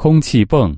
空气泵。